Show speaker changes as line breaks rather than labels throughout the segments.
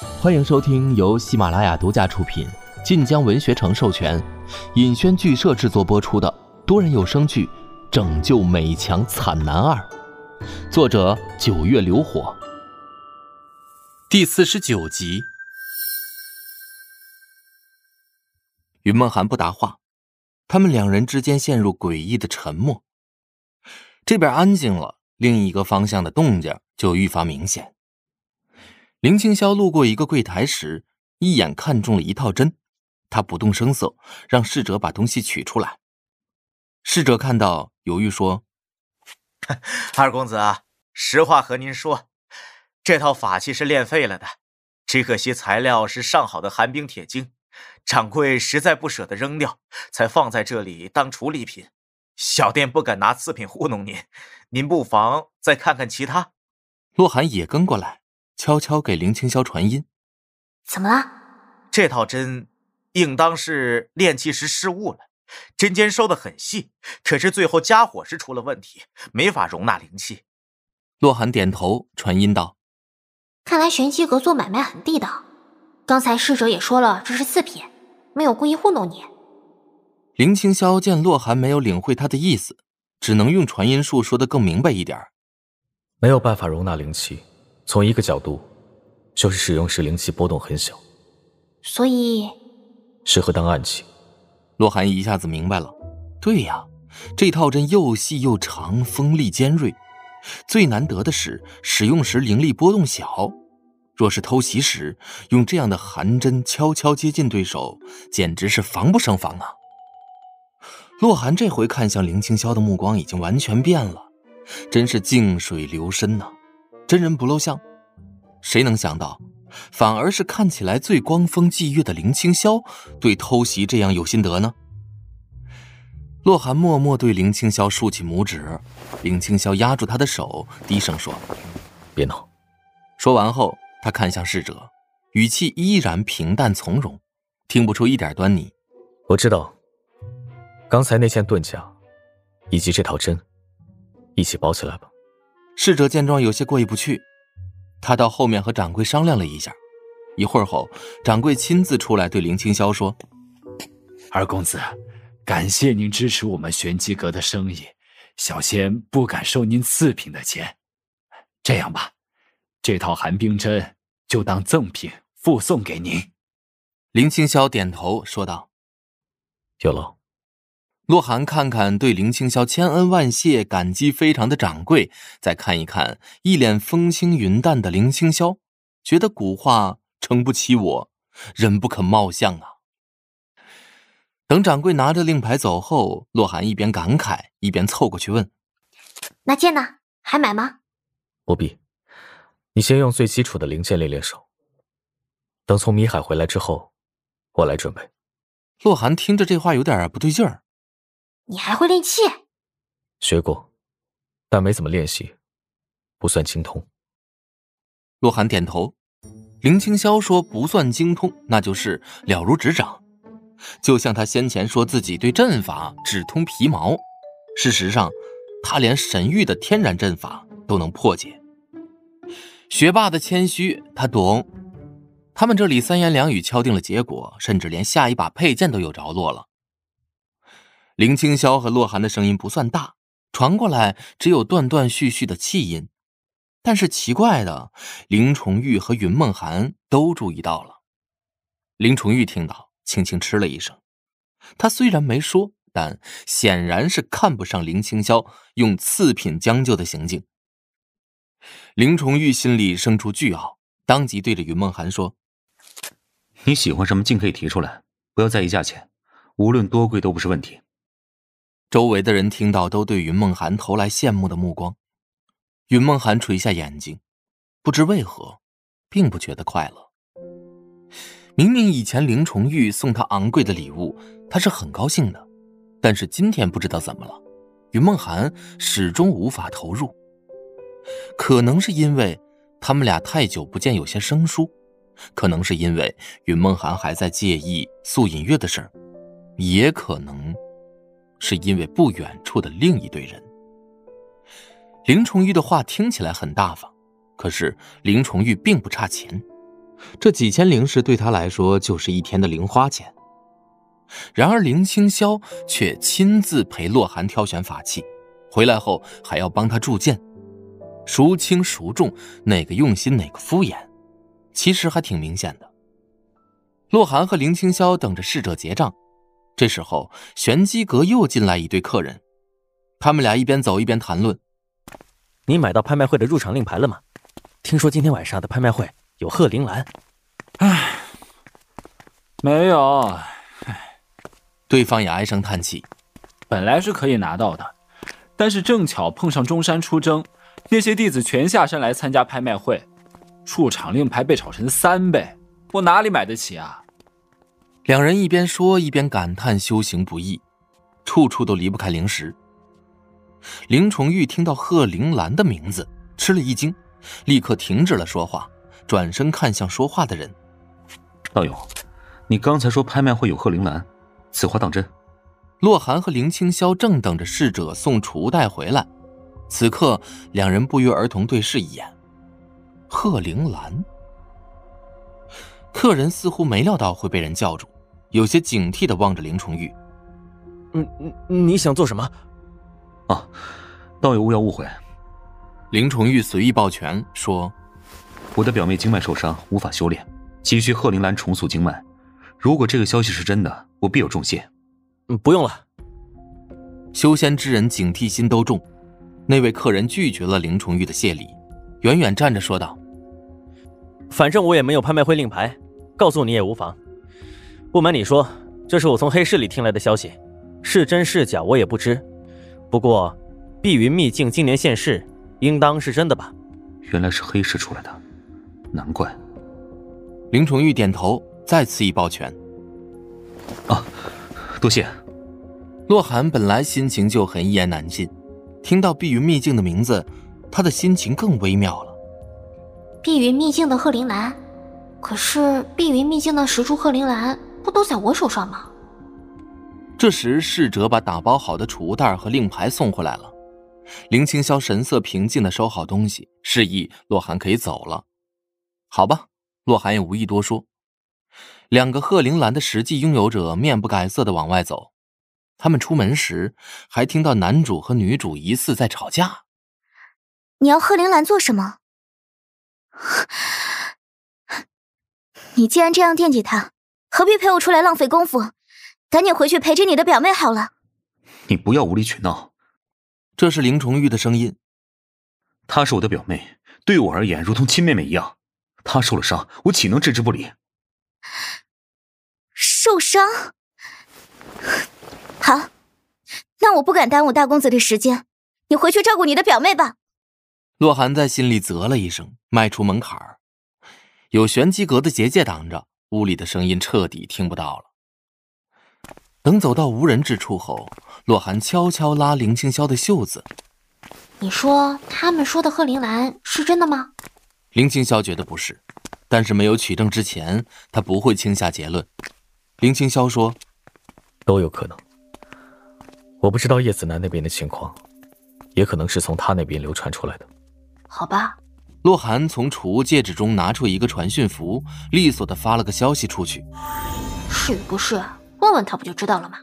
欢迎收听由喜马拉雅独家出品、晋江文学城授权、尹轩剧社制作播出的多人有声剧《拯救美强惨男二》，作者九月流火，第四十九集。云梦涵不答话，他们两人之间陷入诡异的沉默。这边安静了，另一个方向的动静就愈发明显。林青霄路过一个柜台时，一眼看中了一套针，他不动声色，让侍者把东西取出来。侍者看到，犹豫说：“
二公子啊，实话和您说，这套法器是练废了的，只可惜材料是上好的寒冰铁晶。”掌柜实在不舍得扔掉，才放在这里当处理品。小店不敢拿次品糊弄您，您不妨再看看其他。
洛寒也跟过来，悄悄给林青霄传音：“
怎么了？
这套针应当是炼器时失误了，针尖收得很细，可是最后加火时出了问题，没法容纳灵气。”
洛寒点头传音道：“
看来玄机阁做买卖很地道。”刚才侍者也说了，这是次品，没有故意糊弄你。
林青霄见洛寒没有领会他的意思，只能用传音术说的更明白一点
没有办法容纳灵气，从一个角度，就是使用时灵气波动很小，
所以
适合当暗器。
洛寒一下子明白了，对呀，这套针又细又长，锋利尖锐，最难得的是使用时灵力波动小。若是偷袭时用这样的寒针悄悄接近对手，简直是防不胜防啊！洛寒这回看向林清霄的目光已经完全变了，真是静水流深呐，真人不露相。谁能想到，反而是看起来最光风霁月的林青霄对偷袭这样有心得呢？洛寒默默对林青霄竖起拇指，林青霄压住他的手，低声说：“
别闹。”
说完后。他看向侍者，语气依然平淡从容，听不出一点端倪。
我知道，刚才那件盾甲，以及这套针，一起包起来吧。
侍者见状有些过意不去，他到后面和掌柜商量了一下。一会儿后，掌柜亲自出来对林青霄说：“
二公子，感谢您支持我们玄机阁的生意，小仙不敢收您次品的钱。这样吧。”这套寒冰针就当赠品附送给您。
林青霄点头说道：“
有劳。”
洛寒看看对林青霄千恩万谢、感激非常的掌柜，再看一看一脸风轻云淡的林青霄，觉得古话撑不起我，人不可貌相啊。等掌柜拿着令牌走后，洛寒一边感慨，一边凑过去问：“
那剑呢？还买吗？”“
不必。”你先用最基础的零件练练手，等从米海回来之后，我来准备。
洛寒听着这话有点不对劲儿。
你还会练气？
学过，但没怎么练习，不算精通。
洛寒点头。林青霄说不算精通，那就是了如指掌。就像他先前说自己对阵法只通皮毛，事实上，他连神域的天然阵法都能破解。学霸的谦虚，他懂。他们这里三言两语敲定了结果，甚至连下一把佩剑都有着落了。林青霄和洛寒的声音不算大，传过来只有断断续续的气音。但是奇怪的，林崇玉和云梦涵都注意到了。林崇玉听到，轻轻嗤了一声。他虽然没说，但显然是看不上林青霄用次品将就的行径。林崇玉心里生出巨傲，当即对着云梦涵说：“
你喜欢什么，尽可以提出来，不要在意价钱，无论多贵都不是问题。”
周围的人听到，都对云梦涵投来羡慕的目光。云梦涵垂下眼睛，不知为何，并不觉得快乐。明明以前林崇玉送他昂贵的礼物，他是很高兴的，但是今天不知道怎么了，云梦涵始终无法投入。可能是因为他们俩太久不见，有些生疏；可能是因为云梦涵还在介意素隐月的事儿，也可能是因为不远处的另一队人。林崇玉的话听起来很大方，可是林崇玉并不差钱，这几千灵石对他来说就是一天的零花钱。然而林清霄却亲自陪洛寒挑选法器，回来后还要帮他铸剑，孰轻孰重，哪个用心哪个敷衍，其实还挺明显的。洛寒和林清霄等着侍者结账，这时候玄机阁又进来一对客人，他们俩一边走一边谈论：“
你买到拍卖会的入场令牌了吗？听说今天晚上的拍卖会有贺铃兰。”“
唉，没有。”
唉，对方也唉声叹气。
本来是可以拿到的，但是正巧碰上中山出征，那些弟子全下山来参加拍卖会，入场令牌被炒成三倍。我哪里买得起啊？
两人一边说一边感叹修行不易，处处都离不开灵石。林崇玉听到贺灵兰的名字，吃了一惊，立刻停止了说话，转身看向说话的人：“
道友，你刚才说拍卖会有贺灵兰，此话当真？”
洛寒和林清霄正等着侍者送储物袋回来，此刻两人不约而同对视一眼，贺灵兰。客人似乎没料到会被人叫住，有些警惕的望着林崇玉。
嗯，你想做什么？
啊，道友勿要误会。
林崇玉随意抱拳说：“
我的表妹经脉受伤，无法修炼，急需贺铃兰重塑经脉。如果这个消息是真的，我必有重谢。”
嗯，不用了。
修仙之人警惕心都重，那位客人拒绝了林崇玉的谢礼，远远站着说道。
反正我也没有拍卖会令牌，告诉你也无妨。不瞒你说，这是我从黑市里听来的消息，是真是假我也不知。不过，碧云秘境今年现世，应当是真的吧？
原来是黑市出来的，难怪。
林崇玉点头，再次一抱拳。
啊，多谢。
洛寒本来心情就很一言难尽，听到碧云秘境的名字，他的心情更微妙了。
碧云秘境的贺铃兰，可是碧云秘境的石柱贺铃兰不都在我手上吗？
这时，侍者把打包好的储物袋和令牌送回来了。林清霄神色平静的收好东西，示意洛寒可以走了。好吧，洛寒也无意多说。两个鹤铃兰的实际拥有者面不改色的往外走。他们出门时，还听到男主和女主疑似在吵架。
你要鹤铃兰做什么？你既然这样惦记他，何必陪我出来浪费功夫？赶紧回去陪着你的表妹好了。
你不要无理取闹。
这是林崇玉的声音。
她是我的表妹，对我而言如同亲妹妹一样。她受了伤，我岂能置之不理？
受伤？好，那我不敢耽误大公子的时间，你回去照顾你的表妹吧。
洛寒在心里啧了一声，迈出门槛儿。有玄机阁的结界挡着，屋里的声音彻底听不到了。等走到无人之处后，洛寒悄悄拉林清霄的袖子：“
你说他们说的贺铃兰是真的吗？”
林清霄觉得不是，但是没有取证之前，他不会轻下结论。林清霄说：“
都有可能。我不知道叶子楠那边的情况，也可能是从他那边流传出来的。”
好吧，
洛寒从储物戒指中拿出一个传讯符，利索的发了个消息出去。
是与不是，问问他不就知道了吗？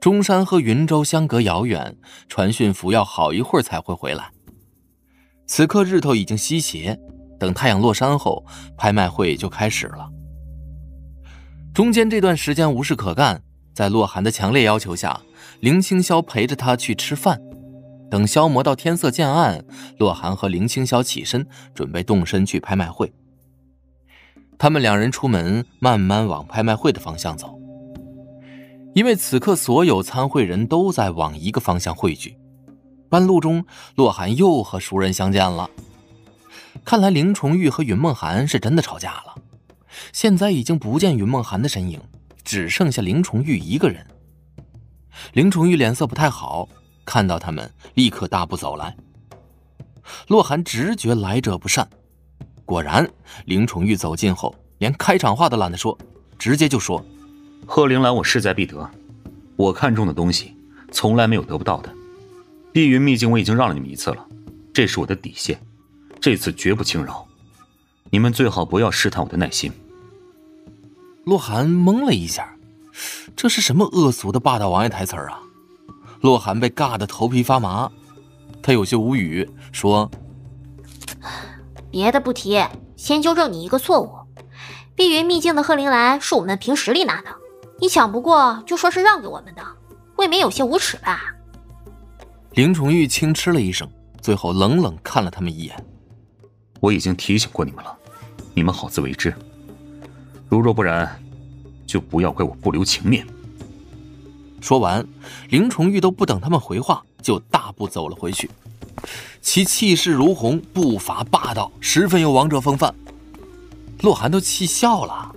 中山和云州相隔遥远，传讯符要好一会儿才会回来。此刻日头已经西斜，等太阳落山后，拍卖会就开始了。中间这段时间无事可干，在洛寒的强烈要求下，林清霄陪着他去吃饭。等消磨到天色渐暗，洛寒和林清霄起身，准备动身去拍卖会。他们两人出门，慢慢往拍卖会的方向走。因为此刻所有参会人都在往一个方向汇聚。半路中，洛寒又和熟人相见了。看来林崇玉和云梦寒是真的吵架了。现在已经不见云梦寒的身影，只剩下林崇玉一个人。林崇玉脸色不太好。看到他们，立刻大步走来。洛寒直觉来者不善，果然，林宠玉走近后，连开场话都懒得说，直接就说：“
贺玲兰，我势在必得。我看中的东西，从来没有得不到的。碧云秘境我已经让了你们一次了，这是我的底线，这次绝不轻饶。你们最好不要试探我的耐心。
洛寒懵了一下，这是什么恶俗的霸道王爷台词啊？洛寒被尬得头皮发麻，他有些无语，说：“
别的不提，先纠正你一个错误，碧云秘境的鹤铃兰是我们凭实力拿的，你抢不过就说是让给我们的，未免有些无耻吧？”
林崇玉轻嗤了一声，最后冷冷看了他们一眼：“
我已经提醒过你们了，你们好自为之。”如若不然，就不要怪我不留情面。
说完，林崇玉都不等他们回话，就大步走了回去。其气势如虹，步伐霸道，十分有王者风范。洛寒都气笑了。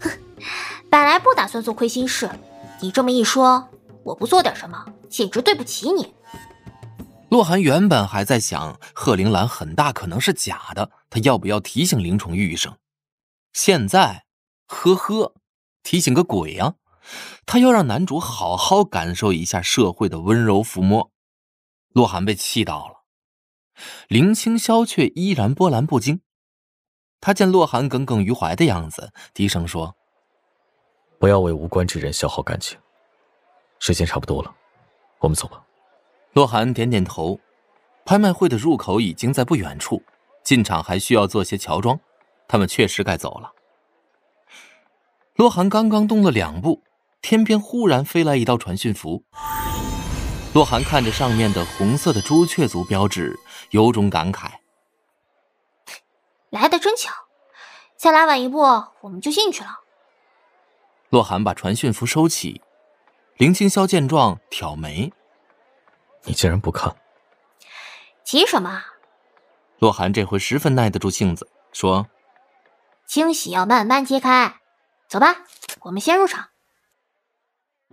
哼，本来不打算做亏心事，你这么一说，我不做点什么，简直对不起你。
洛寒原本还在想，贺铃兰很大可能是假的，他要不要提醒林崇玉一声？现在，呵呵，提醒个鬼呀！他要让男主好好感受一下社会的温柔抚摸。洛寒被气到了，林清霄却依然波澜不惊。他见洛寒耿耿于怀的样子，低声说：“
不要为无关之人消耗感情。时间差不多了，我们走吧。”
洛寒点点头。拍卖会的入口已经在不远处，进场还需要做些乔装。他们确实该走了。洛寒刚刚动了两步，天边忽然飞来一道传讯符。洛寒看着上面的红色的朱雀族标志，有种感慨：
来的真巧，再来晚一步，我们就进去了。
洛寒把传讯符收起，林清霄见状挑眉：“
你竟然不看？
急什么？”
洛寒这回十分耐得住性子，说。
惊喜要慢慢揭开，走吧，我们先入场。